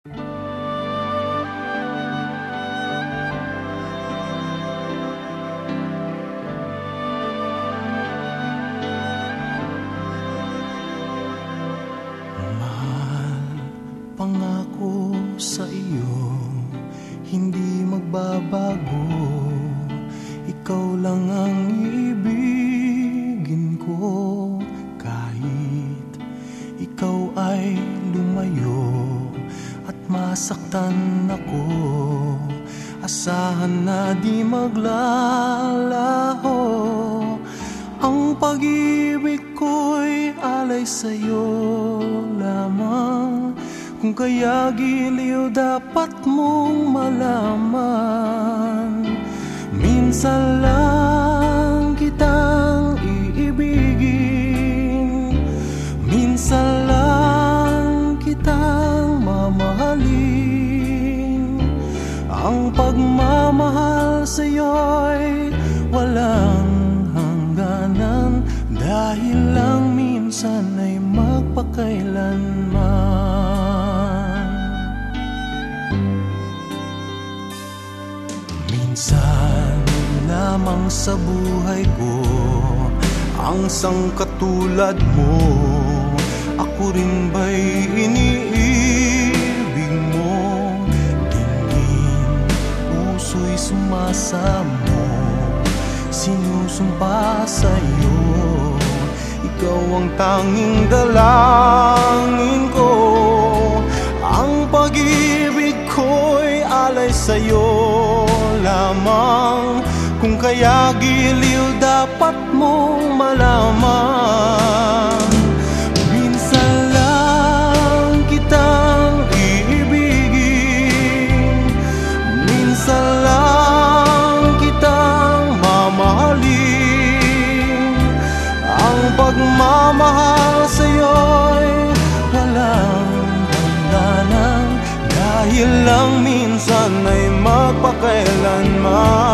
Pangako sa iyo Hindi magbabago. Ikaw lang ang ibigin ko Kahit ikaw ay lumayo masaktan ako. Asahan na di maglalaho. Ang pag-ibig ko'y alay sa'yo lamang. Kung kaya giliw dapat mong malaman Minsan lang Ang pagmamahal sa'yo'y walang hangganan. Dahil lang minsan ay magpakailanman. Minsan lamang sa buhay ko Ang sangkatulad mo. Ako rin ba'y iniibig sumasamo Sinusumpa sa'yo. Ikaw ang tanging dalangin ko Ang pag-ibig ko'y alay sa'yo. Lamang Kung kaya giliw dapat mong malaman pagmamahal sa'yo'y walang hangganan Dahil lang minsan ay magpakailanman